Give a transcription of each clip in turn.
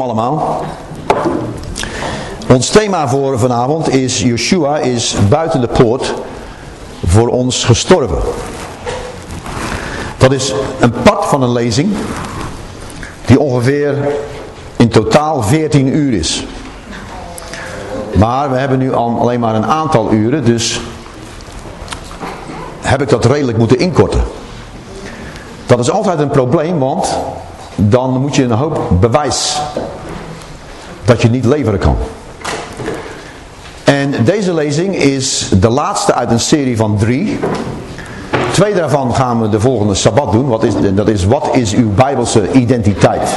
Allemaal. Ons thema voor vanavond is Yeshua is buiten de poort voor ons gestorven. Dat is een part van een lezing die ongeveer in totaal 14 uur is. Maar we hebben nu al alleen maar een aantal uren, dus heb ik dat redelijk moeten inkorten. Dat is altijd een probleem, want dan moet je een hoop bewijs dat je niet leveren kan. En deze lezing is de laatste uit een serie van drie. Twee daarvan gaan we de volgende Sabbat doen. Wat is, dat is, wat is uw Bijbelse identiteit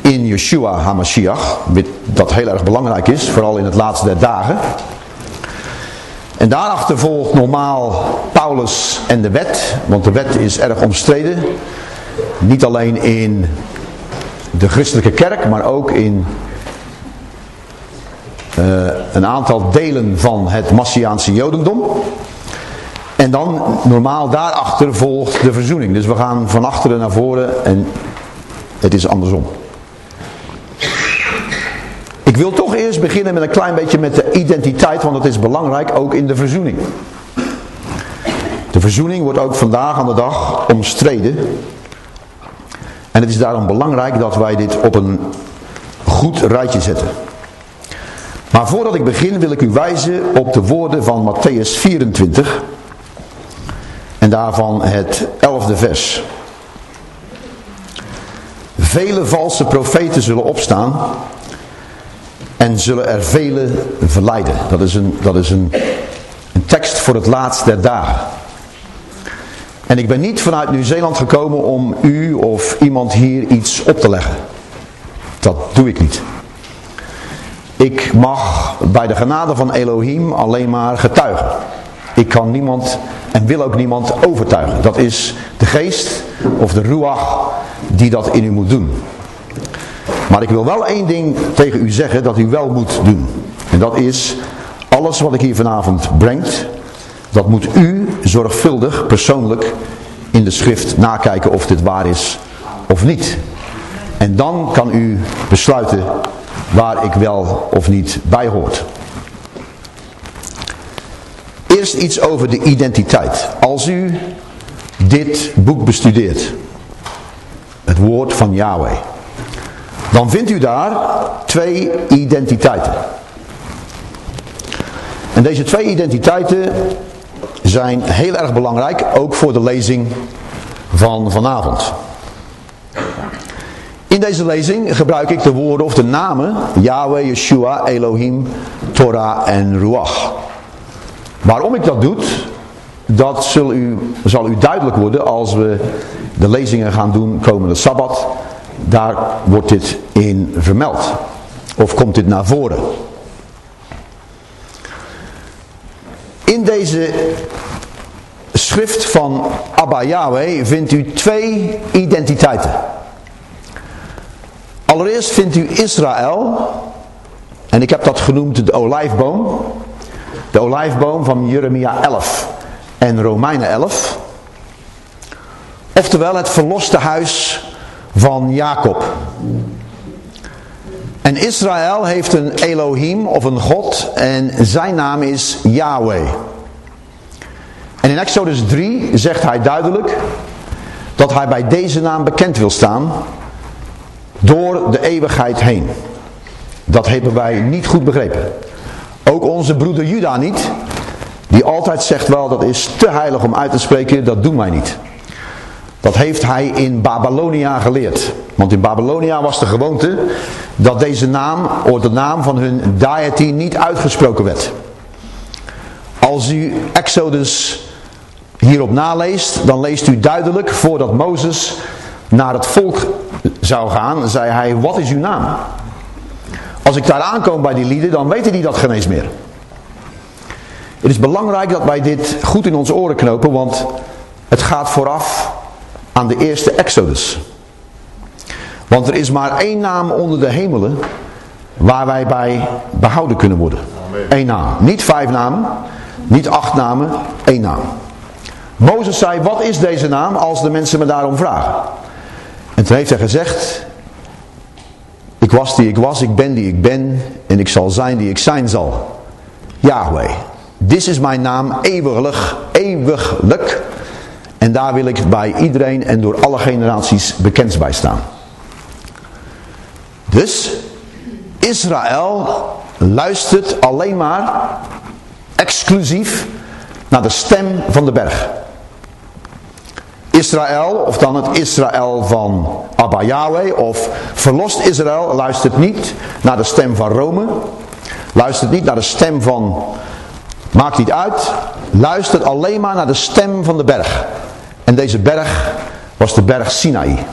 in Yeshua HaMashiach? Dat heel erg belangrijk is, vooral in het laatste der dagen. En daarachter volgt normaal Paulus en de wet, want de wet is erg omstreden. Niet alleen in de christelijke kerk, maar ook in uh, een aantal delen van het Massiaanse Jodendom. En dan normaal daarachter volgt de verzoening. Dus we gaan van achteren naar voren en het is andersom. Ik wil toch eerst beginnen met een klein beetje met de identiteit, want dat is belangrijk ook in de verzoening. De verzoening wordt ook vandaag aan de dag omstreden. En het is daarom belangrijk dat wij dit op een goed rijtje zetten. Maar voordat ik begin wil ik u wijzen op de woorden van Matthäus 24 en daarvan het elfde vers. Vele valse profeten zullen opstaan en zullen er vele verleiden. Dat is een, dat is een, een tekst voor het laatst der dagen. En ik ben niet vanuit Nieuw-Zeeland gekomen om u of iemand hier iets op te leggen. Dat doe ik niet. Ik mag bij de genade van Elohim alleen maar getuigen. Ik kan niemand en wil ook niemand overtuigen. Dat is de geest of de ruach die dat in u moet doen. Maar ik wil wel één ding tegen u zeggen dat u wel moet doen. En dat is, alles wat ik hier vanavond brengt, dat moet u zorgvuldig, persoonlijk, in de schrift nakijken of dit waar is of niet. En dan kan u besluiten waar ik wel of niet bij hoort. Eerst iets over de identiteit. Als u dit boek bestudeert, het woord van Yahweh, dan vindt u daar twee identiteiten. En deze twee identiteiten zijn heel erg belangrijk, ook voor de lezing van vanavond. In deze lezing gebruik ik de woorden of de namen Yahweh, Yeshua, Elohim, Torah en Ruach. Waarom ik dat doe, dat zal u, zal u duidelijk worden als we de lezingen gaan doen komende Sabbat. Daar wordt dit in vermeld. Of komt dit naar voren. In deze schrift van Abba Yahweh vindt u twee identiteiten. Allereerst vindt u Israël, en ik heb dat genoemd de olijfboom. De olijfboom van Jeremia 11 en Romeinen 11. Oftewel het verloste huis van Jacob. En Israël heeft een Elohim of een God en zijn naam is Yahweh. En in Exodus 3 zegt hij duidelijk dat hij bij deze naam bekend wil staan door de eeuwigheid heen. Dat hebben wij niet goed begrepen. Ook onze broeder Juda niet, die altijd zegt wel dat is te heilig om uit te spreken, dat doen wij niet. Dat heeft hij in Babylonia geleerd. Want in Babylonia was de gewoonte dat deze naam, of de naam van hun deity niet uitgesproken werd. Als u Exodus hierop naleest, dan leest u duidelijk voordat Mozes naar het volk zou gaan, zei hij, wat is uw naam? Als ik daar aankom bij die lieden, dan weten die dat geen eens meer. Het is belangrijk dat wij dit goed in onze oren knopen, want het gaat vooraf aan de eerste Exodus. Want er is maar één naam onder de hemelen waar wij bij behouden kunnen worden. Eén naam. Niet vijf namen, niet acht namen, één naam. Mozes zei, wat is deze naam als de mensen me daarom vragen? En toen heeft hij gezegd, was die ik was, ik ben die ik ben en ik zal zijn die ik zijn zal. Yahweh. Dit is mijn naam eeuwiglijk, eeuwiglijk. En daar wil ik bij iedereen en door alle generaties bekend bij staan. Dus Israël luistert alleen maar exclusief naar de stem van de berg. Israël, of dan het Israël van Abba Yahweh, of verlost Israël, luistert niet naar de stem van Rome, luistert niet naar de stem van, maakt niet uit, luistert alleen maar naar de stem van de berg. En deze berg was de berg Sinaï.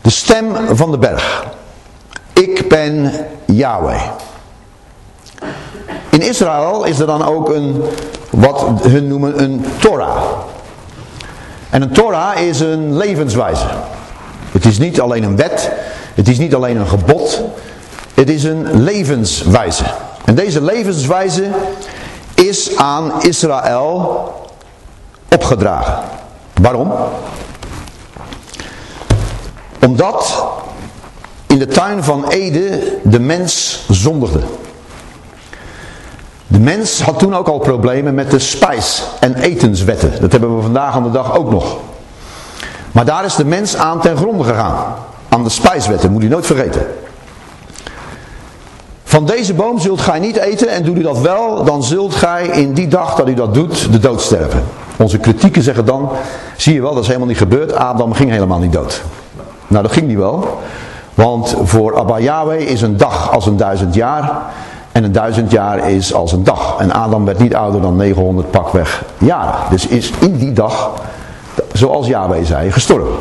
De stem van de berg. Ik ben Yahweh. In Israël is er dan ook een, wat hun noemen een Torah. En een Torah is een levenswijze. Het is niet alleen een wet, het is niet alleen een gebod, het is een levenswijze. En deze levenswijze is aan Israël opgedragen. Waarom? Omdat in de tuin van Ede de mens zondigde. De mens had toen ook al problemen met de spijs- en etenswetten. Dat hebben we vandaag aan de dag ook nog. Maar daar is de mens aan ten gronde gegaan. Aan de spijswetten, moet u nooit vergeten. Van deze boom zult gij niet eten en doet u dat wel, dan zult gij in die dag dat u dat doet, de dood sterven. Onze kritieken zeggen dan, zie je wel, dat is helemaal niet gebeurd. Adam ging helemaal niet dood. Nou, dat ging niet wel. Want voor Abba Yahweh is een dag als een duizend jaar. En een duizend jaar is als een dag. En Adam werd niet ouder dan 900 pakweg jaren. Dus is in die dag, zoals Yahweh zei, gestorven.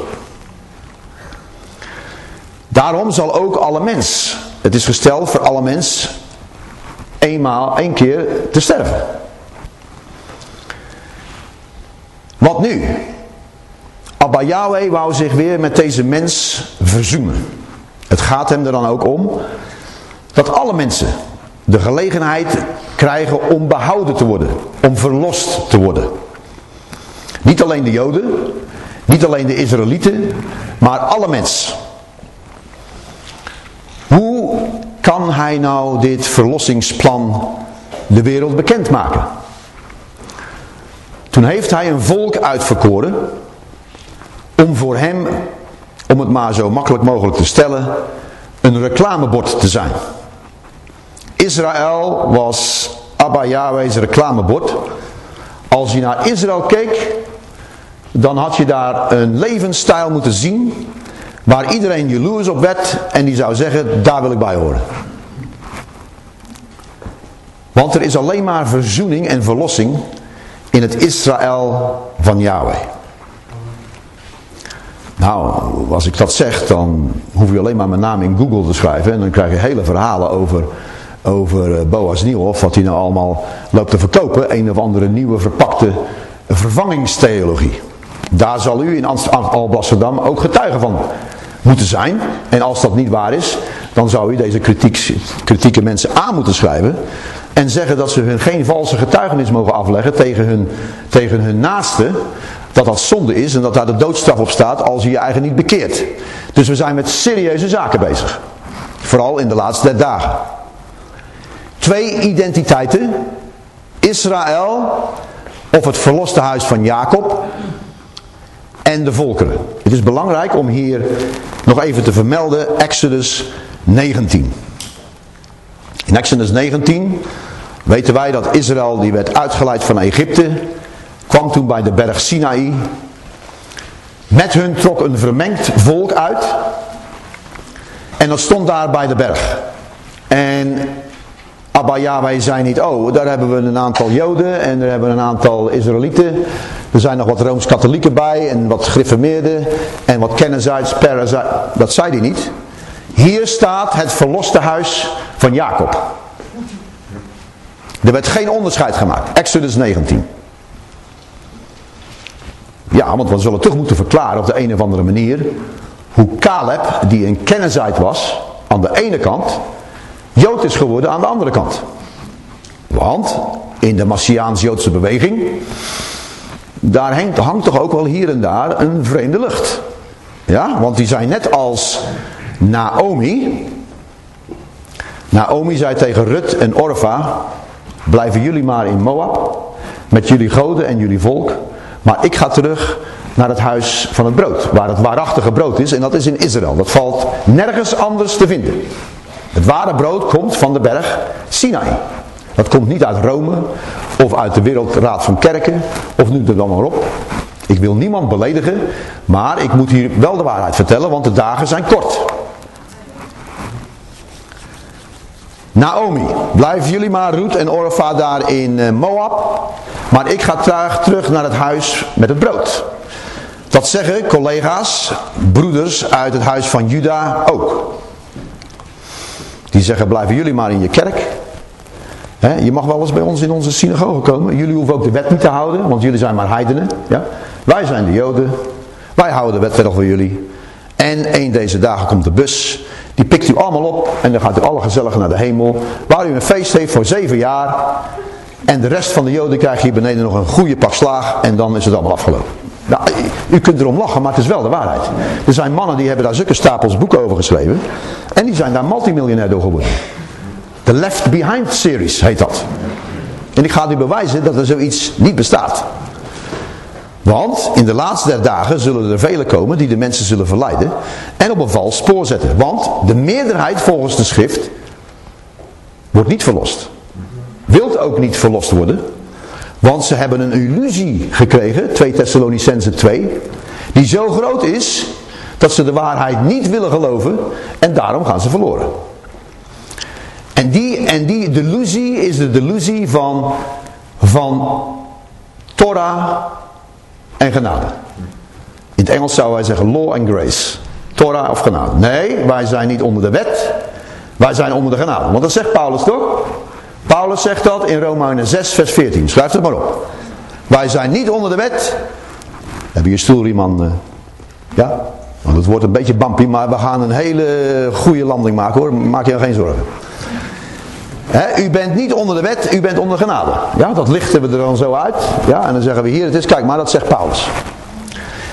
Daarom zal ook alle mens, het is gesteld voor alle mens, eenmaal, één keer te sterven. Wat nu? Abba Yahweh wou zich weer met deze mens verzoenen. Het gaat hem er dan ook om dat alle mensen de gelegenheid krijgen om behouden te worden, om verlost te worden. Niet alleen de Joden, niet alleen de Israëlieten, maar alle mensen. Hoe kan hij nou dit verlossingsplan de wereld bekendmaken? Toen heeft hij een volk uitverkoren om voor hem, om het maar zo makkelijk mogelijk te stellen, een reclamebord te zijn. Israël was Abba Yahweh's reclamebord. Als je naar Israël keek, dan had je daar een levensstijl moeten zien waar iedereen jaloers op werd en die zou zeggen, daar wil ik bij horen. Want er is alleen maar verzoening en verlossing in het Israël van Yahweh. Nou, als ik dat zeg, dan hoef je alleen maar mijn naam in Google te schrijven en dan krijg je hele verhalen over over eh, Boas Nieuwhof, wat hij nou allemaal loopt te verkopen. Een of andere nieuwe verpakte vervangingstheologie. Daar zal u in Alblasserdam ook getuige van moeten zijn. En als dat niet waar is, dan zou u deze kritiek, kritieke mensen aan moeten schrijven. En zeggen dat ze hun geen valse getuigenis mogen afleggen tegen hun, tegen hun naaste. Dat dat zonde is en dat daar de doodstraf op staat als je je eigen niet bekeert. Dus we zijn met serieuze zaken bezig. Vooral in de laatste dagen. Twee identiteiten. Israël of het verloste huis van Jacob en de volkeren. Het is belangrijk om hier nog even te vermelden Exodus 19. In Exodus 19 weten wij dat Israël die werd uitgeleid van Egypte, kwam toen bij de berg Sinaï. Met hun trok een vermengd volk uit. En dat stond daar bij de berg. En Abba Yahweh zei niet, oh, daar hebben we een aantal Joden en daar hebben we een aantal Israëlieten. Er zijn nog wat Rooms-Katholieken bij en wat Griffemeerden en wat Kennezites. Dat zei hij niet. Hier staat het verloste huis van Jacob. Er werd geen onderscheid gemaakt. Exodus 19. Ja, want we zullen toch moeten verklaren op de een of andere manier hoe Caleb, die een Kennezite was, aan de ene kant Jood is geworden aan de andere kant. Want in de Massiaans-Joodse beweging, daar hangt, hangt, toch ook wel hier en daar een vreemde lucht. Ja, want die zijn net als Naomi. Naomi zei tegen Rut en Orva, blijven jullie maar in Moab, met jullie goden en jullie volk. Maar ik ga terug naar het huis van het brood, waar het waarachtige brood is. En dat is in Israël. Dat valt nergens anders te vinden. Het ware brood komt van de berg Sinai. Dat komt niet uit Rome of uit de Wereldraad van Kerken of nu er dan maar op. Ik wil niemand beledigen, maar ik moet hier wel de waarheid vertellen, want de dagen zijn kort. Naomi, blijven jullie maar Ruth en Orfa daar in eh, Moab, maar ik ga terug naar het huis met het brood. Dat zeggen collega's, broeders uit het huis van Juda ook. Die zeggen, blijven jullie maar in je kerk. je mag wel eens bij ons in onze synagoge komen. Jullie hoeven ook de wet niet te houden, want jullie zijn maar heidenen. Ja? Wij zijn de joden. Wij houden de wet verder voor jullie. En een deze dagen komt de bus. Die pikt u allemaal op en dan gaat u alle gezellig naar de hemel. Waar u een feest heeft voor zeven jaar. En de rest van de joden krijgt hier beneden nog een goede pak slaag. En dan is het allemaal afgelopen. Nou, u kunt erom lachen, maar het is wel de waarheid. Er zijn mannen die hebben daar zulke stapels boeken over geschreven. En die zijn daar multimiljonair door geworden. De Left Behind series heet dat. En ik ga u bewijzen dat er zoiets niet bestaat. Want in de laatste der dagen zullen er velen komen die de mensen zullen verleiden en op een vals spoor zetten. Want de meerderheid volgens de schrift wordt niet verlost. Wilt ook niet verlost worden. Want ze hebben een illusie gekregen, 2 Thessalonicense 2, die zo groot is dat ze de waarheid niet willen geloven en daarom gaan ze verloren. En die, en die delusie is de delusie van, van Torah en genade. In het Engels zouden wij zeggen law and grace. Torah of genade. Nee, wij zijn niet onder de wet. Wij zijn onder de genade. Want dat zegt Paulus toch? Paulus zegt dat in Romeinen 6 vers 14. Schrijf het maar op. Wij zijn niet onder de wet. Heb je je stoelrieman? Uh, ja? Want het wordt een beetje bumpy, maar we gaan een hele goede landing maken hoor. Maak je geen zorgen. u bent niet onder de wet, u bent onder genade. Ja, dat lichten we er dan zo uit. Ja, en dan zeggen we hier, het is, kijk maar, dat zegt Paulus.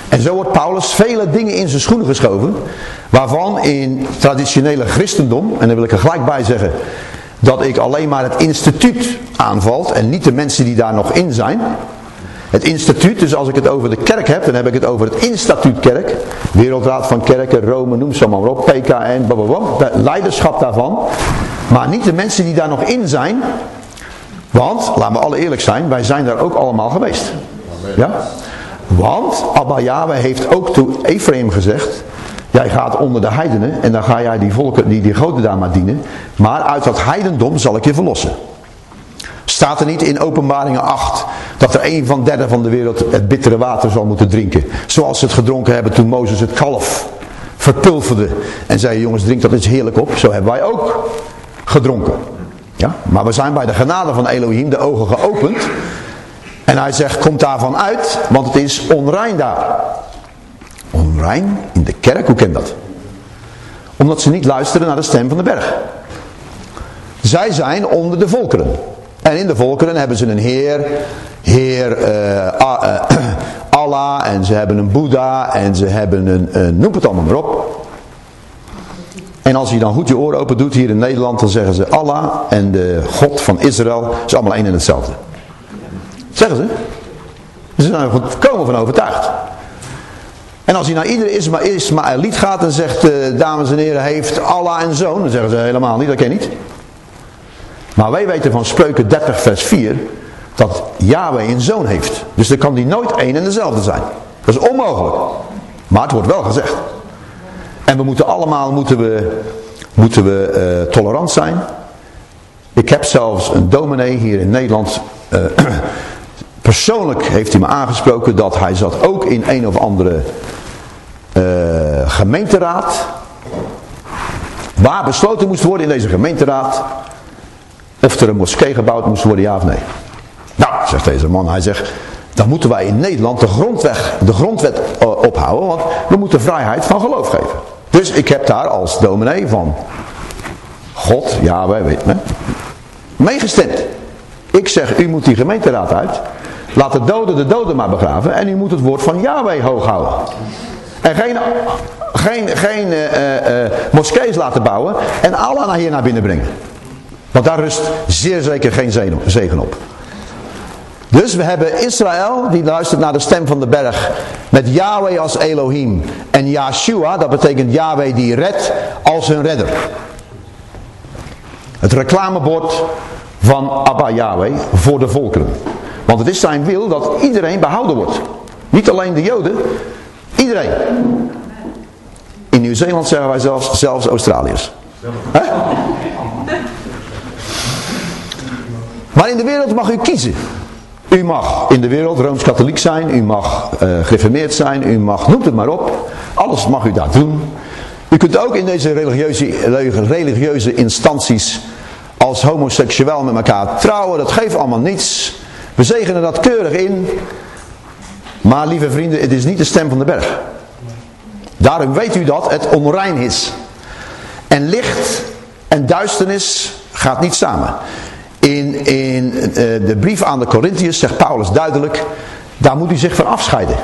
En zo wordt Paulus vele dingen in zijn schoenen geschoven, waarvan in traditionele christendom, en daar wil ik er gelijk bij zeggen, dat ik alleen maar het instituut aanvalt en niet de mensen die daar nog in zijn. Het instituut, dus als ik het over de kerk heb, dan heb ik het over het instituutkerk. Wereldraad van Kerken, Rome, noem ze maar op, PKN, blablabla, leiderschap daarvan. Maar niet de mensen die daar nog in zijn. Want, laten we alle eerlijk zijn, wij zijn daar ook allemaal geweest. Ja? Want Abba Yahweh heeft ook toe Ephraim gezegd, Jij gaat onder de heidenen en dan ga jij die volken, die, die goden daar maar dienen. Maar uit dat heidendom zal ik je verlossen. Staat er niet in openbaringen 8 dat er een van derde van de wereld het bittere water zal moeten drinken. Zoals ze het gedronken hebben toen Mozes het kalf verpulverde. En zei jongens drink dat eens heerlijk op. Zo hebben wij ook gedronken. Ja? Maar we zijn bij de genade van Elohim de ogen geopend. En hij zegt kom daarvan uit want het is onrein daar. In de kerk, hoe ken dat? Omdat ze niet luisteren naar de stem van de berg. Zij zijn onder de volkeren. En in de volkeren hebben ze een heer, heer uh, Allah en ze hebben een Boeddha en ze hebben een, noem het allemaal maar op. En als je dan goed je oren open doet hier in Nederland, dan zeggen ze Allah en de God van Israël is allemaal één en hetzelfde. Zeggen ze. Ze zijn er volkomen van overtuigd. En als hij naar iedere Isma Ismaëliet gaat en zegt, uh, dames en heren, heeft Allah een zoon? Dan zeggen ze helemaal niet, dat ken je niet. Maar wij weten van Spreuken 30 vers 4, dat Yahweh een zoon heeft. Dus dan kan die nooit één en dezelfde zijn. Dat is onmogelijk. Maar het wordt wel gezegd. En we moeten allemaal moeten we, moeten we uh, tolerant zijn. Ik heb zelfs een dominee hier in Nederland... Uh, persoonlijk heeft hij me aangesproken dat hij zat ook in een of andere uh, gemeenteraad. Waar besloten moest worden in deze gemeenteraad. Of er een moskee gebouwd moest worden, ja of nee. Nou, zegt deze man, hij zegt, dan moeten wij in Nederland de, grondweg, de grondwet uh, ophouden, want we moeten vrijheid van geloof geven. Dus ik heb daar als dominee van God, ja wij weten, meegestemd. Ik zeg, u moet die gemeenteraad uit. Laat de doden de doden maar begraven en u moet het woord van Yahweh hoog houden. En geen, geen, geen uh, uh, moskees laten bouwen en Allah hier naar binnen brengen. Want daar rust zeer zeker geen zegen op. Dus we hebben Israël, die luistert naar de stem van de berg, met Yahweh als Elohim. En Yahshua, dat betekent Yahweh die redt, als hun redder. Het reclamebord van Abba Yahweh voor de volkeren. Want het is zijn wil dat iedereen behouden wordt. Niet alleen de Joden, iedereen. In Nieuw-Zeeland zeggen wij zelfs, zelfs Australiërs. Maar in de wereld mag u kiezen. U mag in de wereld Rooms-Katholiek zijn, u mag uh, gereformeerd zijn, u mag, noem het maar op. Alles mag u daar doen. U kunt ook in deze religieuze, religieuze instanties als homoseksueel met elkaar trouwen. Dat geeft allemaal niets. We zegenen dat keurig in. Maar lieve vrienden, het is niet de stem van de berg. Daarom weet u dat het onrein is. En licht en duisternis gaat niet samen. In, in uh, de brief aan de Corinthiërs zegt Paulus duidelijk, daar moet u zich van afscheiden.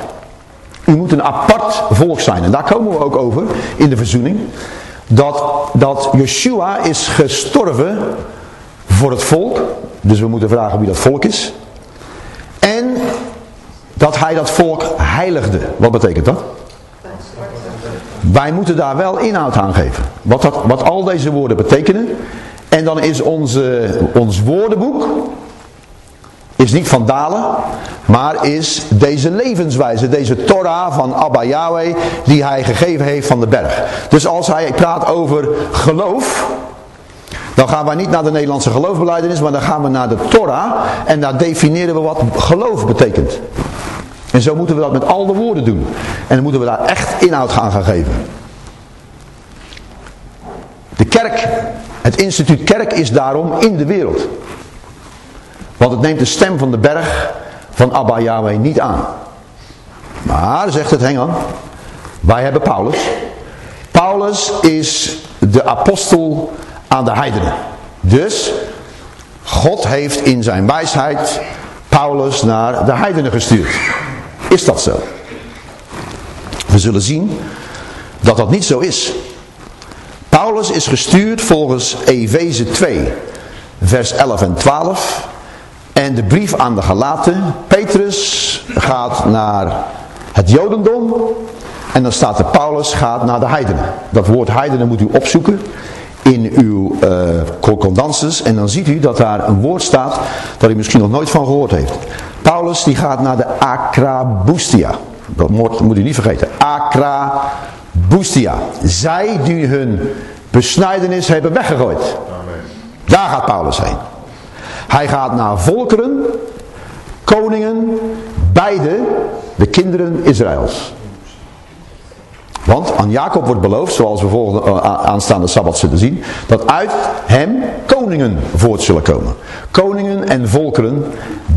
U moet een apart volk zijn. En daar komen we ook over in de verzoening. Dat, dat Yeshua is gestorven voor het volk. Dus we moeten vragen wie dat volk is. Dat hij dat volk heiligde. Wat betekent dat? Wij moeten daar wel inhoud aan geven. Wat, dat, wat al deze woorden betekenen. En dan is onze, ons woordenboek is niet van dalen, maar is deze levenswijze, deze Torah van Abba Yahweh, die hij gegeven heeft van de berg. Dus als hij praat over geloof, dan gaan wij niet naar de Nederlandse geloofbeleidenis, maar dan gaan we naar de Torah en daar definiëren we wat geloof betekent. En zo moeten we dat met al de woorden doen. En dan moeten we daar echt inhoud gaan gaan geven. De kerk, het instituut kerk is daarom in de wereld. Want het neemt de stem van de berg van Abba Yahweh niet aan. Maar, zegt het Hengan, wij hebben Paulus. Paulus is de apostel aan de heidenen. Dus, God heeft in zijn wijsheid Paulus naar de heidenen gestuurd. Is dat zo? We zullen zien dat dat niet zo is. Paulus is gestuurd volgens Efeze 2, vers 11 en 12. En de brief aan de Galaten, Petrus gaat naar het Jodendom. En dan staat er Paulus gaat naar de heidenen. Dat woord heidenen moet u opzoeken in uw uh, concordances. En dan ziet u dat daar een woord staat dat u misschien nog nooit van gehoord heeft. Paulus die gaat naar de Acrabustia. Dat moet u niet vergeten. Acrabustia. Zij die hun besnijdenis hebben weggegooid. Daar gaat Paulus heen. Hij gaat naar volkeren, koningen, beide de kinderen Israëls. Want aan Jacob wordt beloofd, zoals we volgende eh, aanstaande Sabbat zullen zien, dat uit hem koningen voort zullen komen. Koningen en volkeren,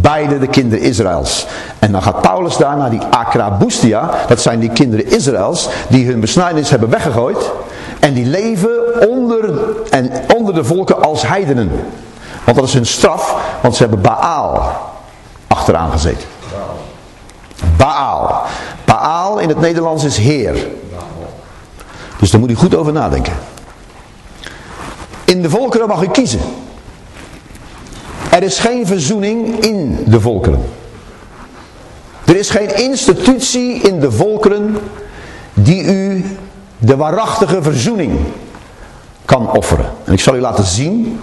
beide de kinderen Israëls. En dan gaat Paulus daar naar die Akrabustia, dat zijn die kinderen Israëls, die hun besnijdenis hebben weggegooid. En die leven onder, en onder de volken als heidenen. Want dat is hun straf, want ze hebben Baal achteraan gezeten. Baal. Baal in het Nederlands is Heer. Dus daar moet u goed over nadenken. In de volkeren mag u kiezen. Er is geen verzoening in de volkeren. Er is geen institutie in de volkeren die u de waarachtige verzoening kan offeren. En ik zal u laten zien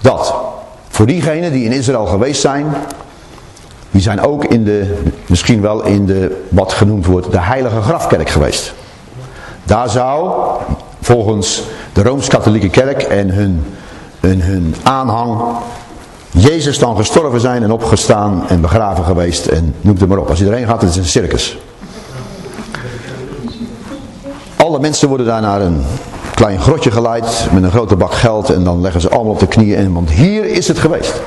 dat voor diegenen die in Israël geweest zijn, die zijn ook in de, misschien wel in de, wat genoemd wordt, de heilige grafkerk geweest. Daar zou, volgens de Rooms-Katholieke Kerk en hun, hun, hun aanhang, Jezus dan gestorven zijn en opgestaan en begraven geweest en noem het maar op. Als iedereen gaat, het is een circus. Alle mensen worden daar naar een klein grotje geleid met een grote bak geld en dan leggen ze allemaal op de knieën in, want hier is het geweest.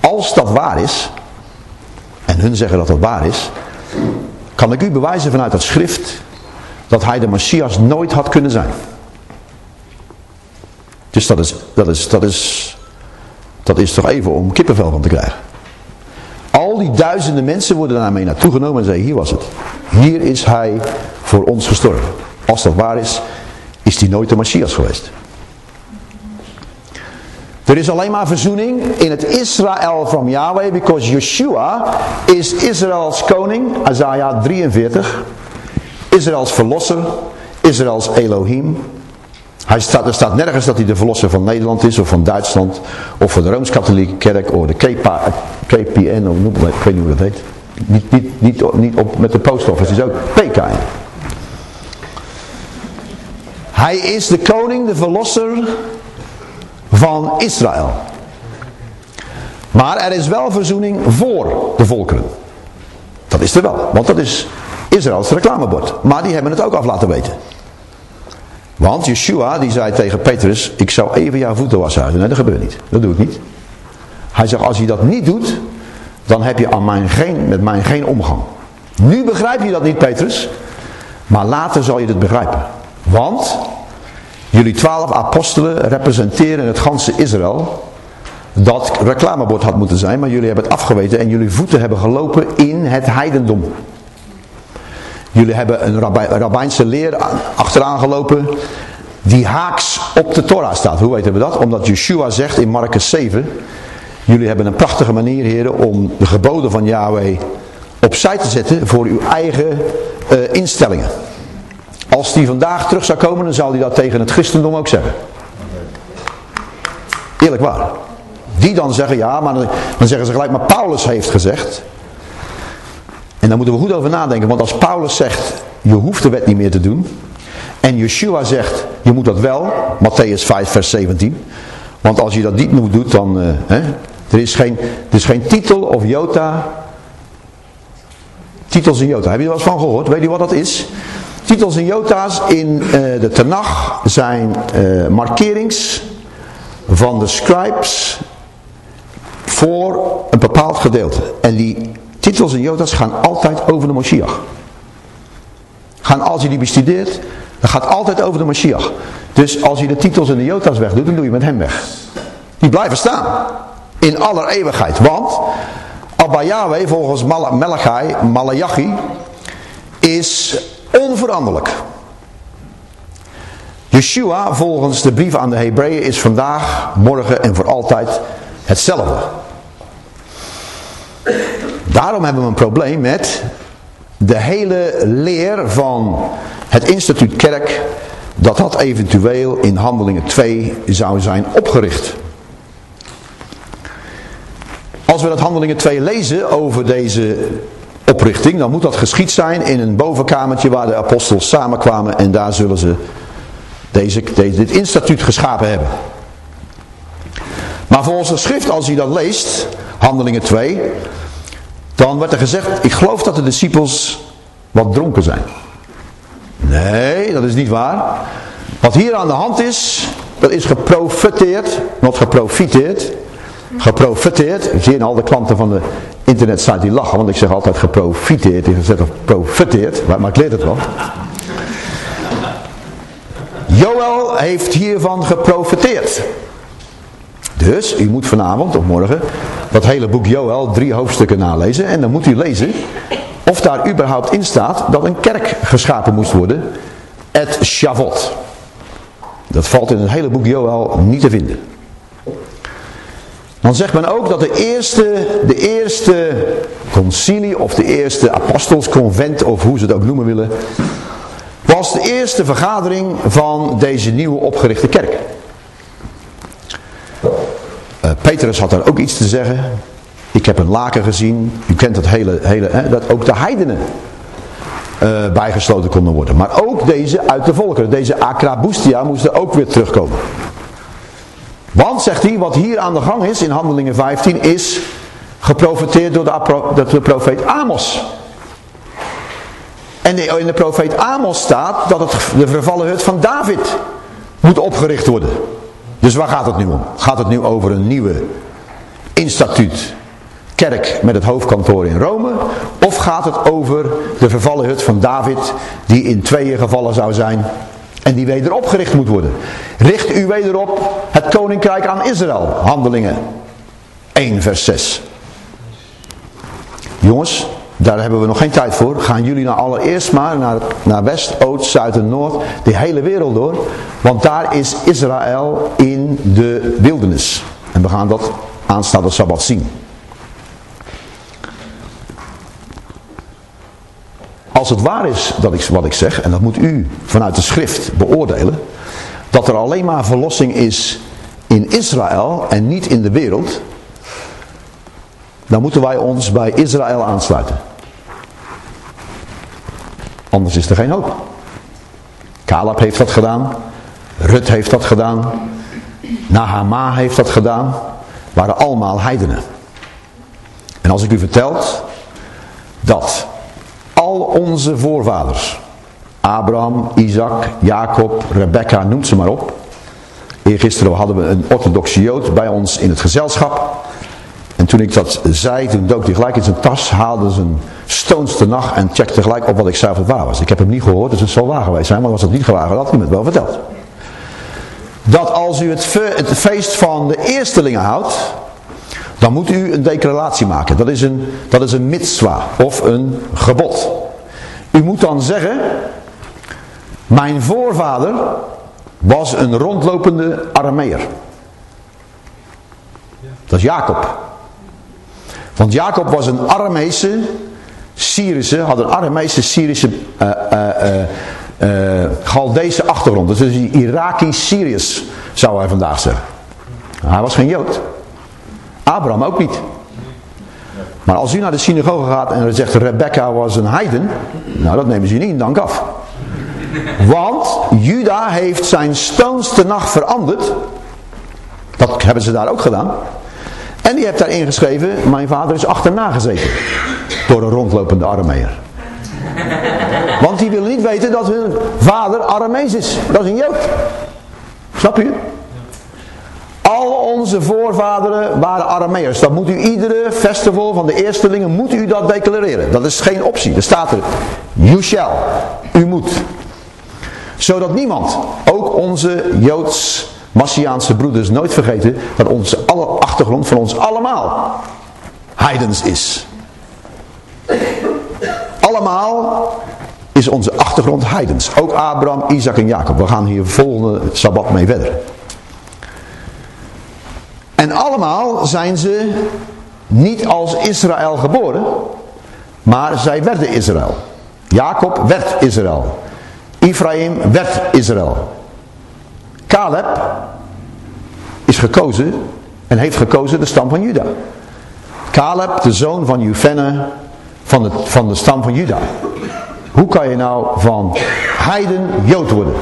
Als dat waar is, en hun zeggen dat dat waar is, kan ik u bewijzen vanuit het schrift dat hij de Messias nooit had kunnen zijn. Dus dat is, dat is, dat is, dat is toch even om kippenvel van te krijgen. Al die duizenden mensen worden daarmee naartoe genomen en zeggen, hier was het. Hier is hij voor ons gestorven. Als dat waar is, is hij nooit de Messias geweest. Er is alleen maar verzoening in het Israël van Yahweh, because Yeshua is Israëls koning, Isaiah 43. Israëls verlosser, Israëls Elohim. Hij staat, er staat nergens dat hij de verlosser van Nederland is, of van Duitsland, of van de Rooms-Katholieke Kerk, of de KPN, of ik weet niet hoe dat heet. Niet, niet, niet, niet op, met de post office, het is ook PKN. Hij is de koning, de verlosser van Israël. Maar er is wel verzoening voor de volkeren. Dat is er wel, want dat is Israëls reclamebord. Maar die hebben het ook af laten weten. Want Yeshua die zei tegen Petrus, ik zou even jouw voeten wassen Nee, dat gebeurt niet. Dat doe ik niet. Hij zegt, als je dat niet doet, dan heb je aan mijn geen, met mij geen omgang. Nu begrijp je dat niet, Petrus. Maar later zal je het begrijpen. Want jullie twaalf apostelen representeren het ganse Israël. Dat reclamebord had moeten zijn, maar jullie hebben het afgeweten en jullie voeten hebben gelopen in het heidendom. Jullie hebben een rabbijnse leer achteraan gelopen die haaks op de Torah staat. Hoe weten we dat? Omdat Yeshua zegt in Marcus 7, jullie hebben een prachtige manier, heren, om de geboden van Yahweh opzij te zetten voor uw eigen uh, instellingen. Als die vandaag terug zou komen, dan zal hij dat tegen het christendom ook zeggen. Eerlijk waar. Die dan zeggen, ja, maar dan zeggen ze gelijk, maar Paulus heeft gezegd. En daar moeten we goed over nadenken, want als Paulus zegt, je hoeft de wet niet meer te doen. En Yeshua zegt, je moet dat wel, Matthäus 5 vers 17. Want als je dat niet moet doet, dan, uh, hè, er, is geen, er is geen titel of jota. Titels en jota, heb je er wel eens van gehoord? Weet je wat dat is? Titels en jota's in uh, de Tanach zijn uh, markerings van de scribes voor een bepaald gedeelte. En die Titels en jodas gaan altijd over de Moshiach. Gaan, als je die bestudeert, dan gaat altijd over de Moshiach. Dus als je de titels en de jodas wegdoet, dan doe je met hem weg. Die blijven staan. In aller eeuwigheid. Want Abba Yahweh volgens Mal Malachi, Malachi is onveranderlijk. Yeshua volgens de brief aan de Hebreeën is vandaag, morgen en voor altijd hetzelfde. Daarom hebben we een probleem met de hele leer van het instituut kerk, dat dat eventueel in handelingen 2 zou zijn opgericht. Als we dat handelingen 2 lezen over deze oprichting, dan moet dat geschied zijn in een bovenkamertje waar de apostels samenkwamen en daar zullen ze deze, dit instituut geschapen hebben. Maar volgens de schrift, als je dat leest, handelingen 2, dan werd er gezegd, ik geloof dat de discipels wat dronken zijn. Nee, dat is niet waar. Wat hier aan de hand is, dat is geprofiteerd, not geprofiteerd, geprofiteerd. Ik zie in al de klanten van de internetsite die lachen, want ik zeg altijd geprofiteerd in gezegd of profiteerd, maar ik leer het wel. Joel heeft hiervan geprofiteerd. Dus u moet vanavond of morgen dat hele boek Joel, drie hoofdstukken nalezen. En dan moet u lezen of daar überhaupt in staat dat een kerk geschapen moest worden. Het Shavot. Dat valt in het hele boek Joel niet te vinden. Dan zegt men ook dat de eerste, de eerste concilie of de eerste apostelsconvent of hoe ze het ook noemen willen, was de eerste vergadering van deze nieuwe opgerichte kerk. Uh, Petrus had daar ook iets te zeggen. Ik heb een laken gezien. U kent dat hele, hele hè, dat ook de heidenen uh, bijgesloten konden worden. Maar ook deze uit de volkeren, deze Akrabustia moesten ook weer terugkomen. Want, zegt hij, wat hier aan de gang is in handelingen 15 is geprofiteerd door de, de profeet Amos. En in de profeet Amos staat dat het de vervallen hut van David moet opgericht worden. Dus waar gaat het nu om? Gaat het nu over een nieuwe instituut kerk met het hoofdkantoor in Rome? Of gaat het over de vervallen hut van David die in tweeën gevallen zou zijn en die weder opgericht moet worden? Richt u weder op het koninkrijk aan Israël. Handelingen 1 vers 6. Jongens, daar hebben we nog geen tijd voor. Gaan jullie nou allereerst maar naar, naar West, Oost, Zuid en Noord, die hele wereld door. Want daar is Israël in de wildernis. En we gaan dat aanstaande Sabbat zien. Als het waar is dat ik, wat ik zeg, en dat moet u vanuit de schrift beoordelen, dat er alleen maar verlossing is in Israël en niet in de wereld, dan moeten wij ons bij Israël aansluiten. Anders is er geen hoop. Caleb heeft dat gedaan. Rut heeft dat gedaan. Nahama heeft dat gedaan. Waren allemaal heidenen. En als ik u vertel dat al onze voorvaders, Abraham, Isaac, Jacob, Rebecca, noem ze maar op. Eergisteren hadden we een orthodoxe jood bij ons in het gezelschap. En toen ik dat zei, toen dook hij gelijk in zijn tas, haalde zijn stoonste nacht en checkte gelijk op wat ik zei of het waar was. Ik heb hem niet gehoord, dus het zal waar geweest zijn, maar was het niet gewaar, dat had hij me wel verteld. Dat als u het, het feest van de eerstelingen houdt, dan moet u een declaratie maken. Dat is een, dat is een mitzwa of een gebod. U moet dan zeggen, mijn voorvader was een rondlopende Arameer. Dat is Jacob. Want Jacob was een Aramese, Syrische, had een Aramese, Syrische, uh, achtergrond. Dus Iraki-Syriërs zou hij vandaag zeggen. Hij was geen Jood. Abraham ook niet. Maar als u naar de synagoge gaat en zegt Rebecca was een heiden, nou dat nemen ze niet in dank af. Want Juda heeft zijn stoonste nacht veranderd. Dat hebben ze daar ook gedaan. En die heeft daar ingeschreven, mijn vader is achterna gezeten. Door een rondlopende Arameer. Want die willen niet weten dat hun vader Aramees is. Dat is een Jood. Snap je? Al onze voorvaderen waren Arameërs. Dat moet u iedere festival van de eerstelingen, moet u dat declareren. Dat is geen optie. Er staat er, you shall. U moet. Zodat niemand, ook onze Joods Massiaanse broeders nooit vergeten dat onze achtergrond van ons allemaal heidens is. Allemaal is onze achtergrond heidens. Ook Abraham, Isaac en Jacob. We gaan hier volgende Sabbat mee verder. En allemaal zijn ze niet als Israël geboren, maar zij werden Israël. Jacob werd Israël. Ephraim werd Israël. Caleb is gekozen en heeft gekozen de stam van Juda. Caleb, de zoon van Jufenne, van de, van de stam van Juda. Hoe kan je nou van heiden Jood worden?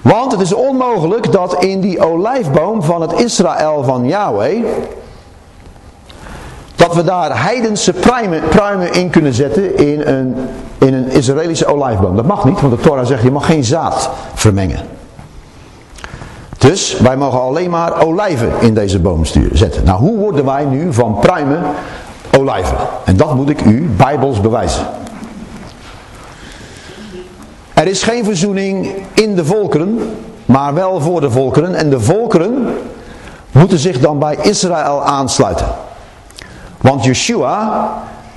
Want het is onmogelijk dat in die olijfboom van het Israël van Yahweh, dat we daar heidense pruimen, pruimen in kunnen zetten in een, in een Israëlische olijfboom. Dat mag niet, want de Torah zegt je mag geen zaad vermengen. Dus wij mogen alleen maar olijven in deze boom zetten. Nou, hoe worden wij nu van pruimen olijven? En dat moet ik u bijbels bewijzen. Er is geen verzoening in de volkeren, maar wel voor de volkeren. En de volkeren moeten zich dan bij Israël aansluiten. Want Yeshua,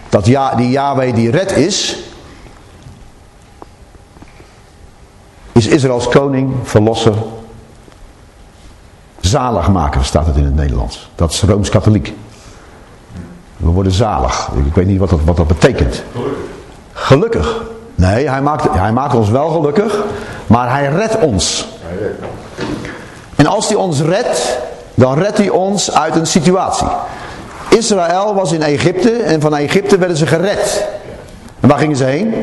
dat ja, die Yahweh die red is, is Israëls koning, verlosser, zaligmaker staat het in het Nederlands. Dat is Rooms-Katholiek. We worden zalig. Ik weet niet wat dat, wat dat betekent. Gelukkig. Nee, hij maakt, hij maakt ons wel gelukkig, maar hij redt ons. En als hij ons redt, dan redt hij ons uit een situatie. Israël was in Egypte en van Egypte werden ze gered. En waar gingen ze heen?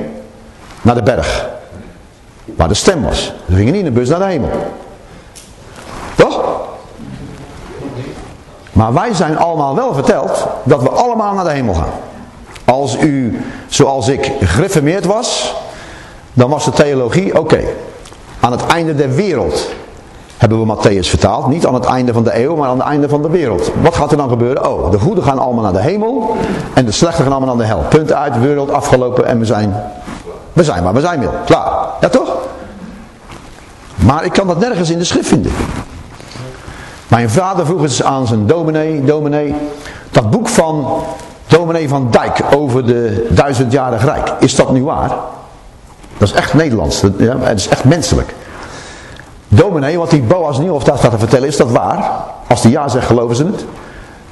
Naar de berg. Waar de stem was. Ze gingen niet in de bus naar de hemel. Toch? Maar wij zijn allemaal wel verteld dat we allemaal naar de hemel gaan. Als u, zoals ik, gereformeerd was, dan was de theologie, oké, aan het einde der wereld hebben we Matthäus vertaald. Niet aan het einde van de eeuw, maar aan het einde van de wereld. Wat gaat er dan gebeuren? Oh, de goeden gaan allemaal naar de hemel en de slechten gaan allemaal naar de hel. Punt uit, wereld afgelopen en we zijn, we zijn waar we zijn wil. Klaar. Ja toch? Maar ik kan dat nergens in de schrift vinden. Mijn vader vroeg eens aan zijn dominee, dominee, Dat boek van dominee van Dijk over de duizendjarig rijk, is dat nu waar? Dat is echt Nederlands, ja, het is echt menselijk. Dominee, wat die Boas nu of dat gaat te vertellen, is dat waar? Als die ja zegt, geloven ze het.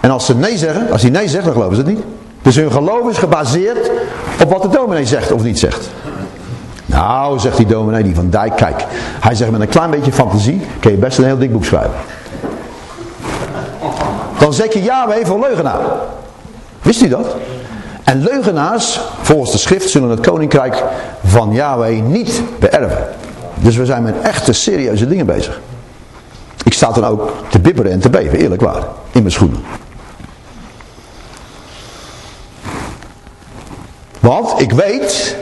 En als ze nee zeggen, als hij nee zegt, dan geloven ze het niet. Dus hun geloof is gebaseerd op wat de dominee zegt of niet zegt. Nou, zegt die dominee, die van Dijk, kijk. Hij zegt met een klein beetje fantasie, kun je best een heel dik boek schrijven. Dan zet je Yahweh voor leugenaar. Wist u dat? En leugenaars, volgens de schrift, zullen het koninkrijk van Yahweh niet beërven. Dus we zijn met echte serieuze dingen bezig. Ik sta dan ook te bibberen en te beven, eerlijk waar, in mijn schoenen. Want ik weet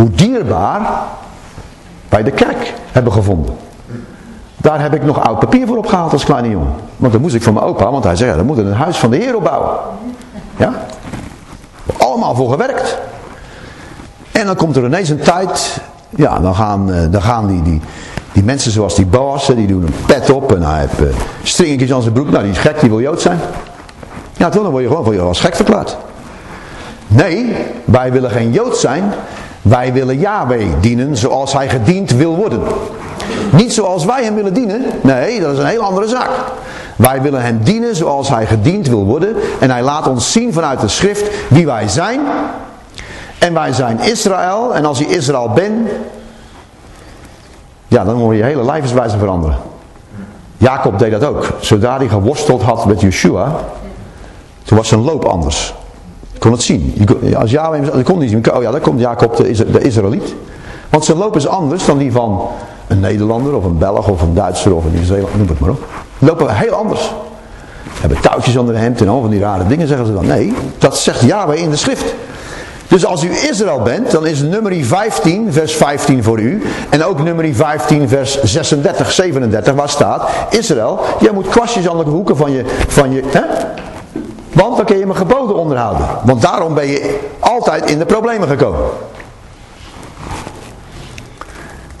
hoe dierbaar wij de kerk hebben gevonden. Daar heb ik nog oud papier voor opgehaald als kleine jongen. Want dat moest ik van mijn opa, want hij zei, we moeten een huis van de Heer opbouwen. Ja? Allemaal voor gewerkt. En dan komt er ineens een tijd, ja, dan gaan, eh, dan gaan die, die, die mensen zoals die Boas, die doen een pet op en hij heeft uh, stringetjes aan zijn broek. Nou, die is gek, die wil Jood zijn. Ja, toen dan word je gewoon voor je als gek verklaard. Nee, wij willen geen Jood zijn. Wij willen Yahweh dienen zoals hij gediend wil worden. Niet zoals wij hem willen dienen. Nee, dat is een heel andere zaak. Wij willen hem dienen zoals hij gediend wil worden. En hij laat ons zien vanuit de schrift wie wij zijn. En wij zijn Israël. En als je Israël bent, ja, dan moet je hele levenswijze veranderen. Jacob deed dat ook. Zodra hij geworsteld had met Yeshua, toen was zijn loop anders. Kon het zien. Als Yahweh, kon niet zien. Oh ja, daar komt Jacob de, de Israëliet. Want zijn loop is anders dan die van een Nederlander of een Belg of een Duitser of een Nieuw-Zeeland, noem het maar op. Lopen heel anders. Hebben touwtjes onder de hemd en al van die rare dingen zeggen ze dan. Nee, dat zegt Yahweh in de schrift. Dus als u Israël bent, dan is nummer 15, vers 15 voor u. En ook nummer 15, vers 36, 37, waar staat, Israël, jij moet kwastjes aan de hoeken van je, van je hè? Want dan kun je mijn geboden onderhouden. Want daarom ben je altijd in de problemen gekomen.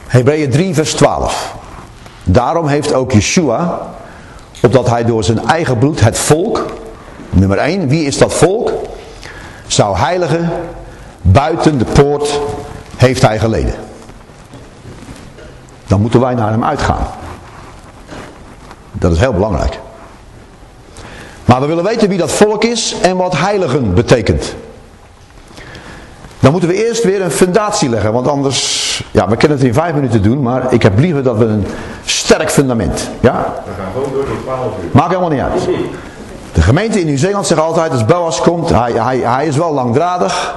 Hebreeën 3 vers 12. Daarom heeft ook Yeshua, opdat hij door zijn eigen bloed het volk, nummer 1, wie is dat volk? Zou heiligen, buiten de poort heeft hij geleden. Dan moeten wij naar hem uitgaan. Dat is heel belangrijk. Maar we willen weten wie dat volk is en wat heiligen betekent. Dan moeten we eerst weer een fundatie leggen, want anders, ja, we kunnen het in vijf minuten doen, maar ik heb liever dat we een sterk fundament, ja? We gaan gewoon door tot 12 uur. Maakt helemaal niet uit. De gemeente in Nieuw-Zeeland zegt altijd, als Boas komt, hij, hij, hij is wel langdradig,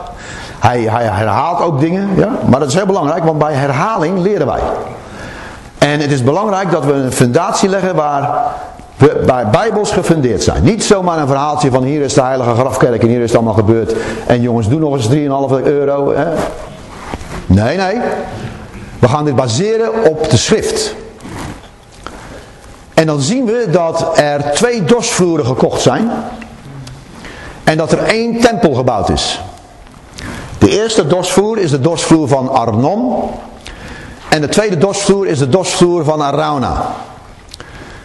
hij, hij herhaalt ook dingen, ja? maar dat is heel belangrijk, want bij herhaling leren wij. En het is belangrijk dat we een fundatie leggen waar bij bijbels gefundeerd zijn. Niet zomaar een verhaaltje van hier is de heilige grafkerk en hier is het allemaal gebeurd. En jongens, doe nog eens 3,5 euro. Hè? Nee, nee. We gaan dit baseren op de schrift. En dan zien we dat er twee dorsvloeren gekocht zijn. En dat er één tempel gebouwd is. De eerste dorsvloer is de dorsvloer van Arnon. En de tweede dorsvloer is de dorsvloer van Arauna.